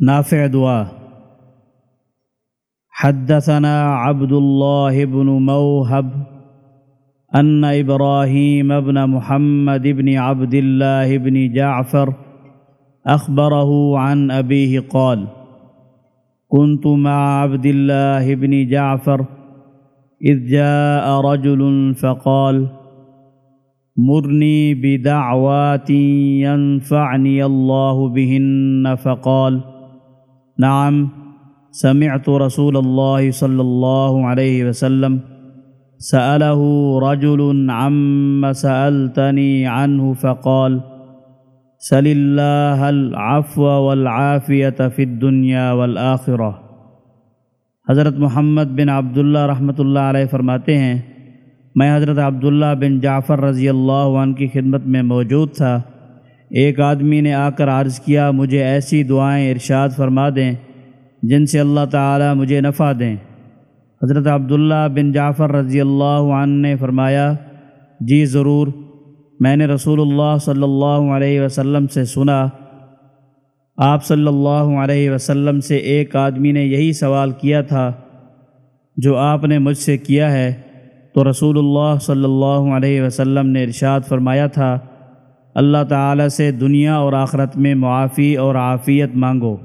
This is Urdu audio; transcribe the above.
نافع دعا حدثنا عبد الله بن موهب أن إبراهيم بن محمد بن عبد الله بن جعفر أخبره عن أبيه قال كنت مع عبد الله بن جعفر إذ جاء رجل فقال مرني بدعوات ينفعني الله بهن فقال نعم، سمعت رسول الله صلى الله عليه وسلم سأله رجل عما سألتني عنه فقال، سل الله العفو والعافية في الدنيا والآخرة حضرت محمد بن عبداللہ رحمۃ اللہ علیہ فرماتے ہیں، میں حضرت عبداللہ بن جعفر رضی اللہ عنہ کی خدمت میں موجود تھا۔ ایک آدمی نے آ کر عرض کیا، مجھے ایسی دعائیں ارشاد فرما دیں جن سے اللہ تعالی مجھے نفع دیں۔ حضرت عبداللہ بن جعفر رضی اللہ عنہ نے فرمایا جی ضرور، میں نے رسول اللہ صلی اللہ علیہ وسلم سے سنا۔ آپ صلی اللہ علیہ وسلم سے ایک آدمی نے یہی سوال کیا تھا، جو آپ نے مجھ سے کیا ہے۔ تو رسول اللہ صلی اللہ علیہ وسلم نے ارشاد فرمایا تھا اللہ تعالی سے دنیا اور آخرت میں معافی اور عافیت مانگو۔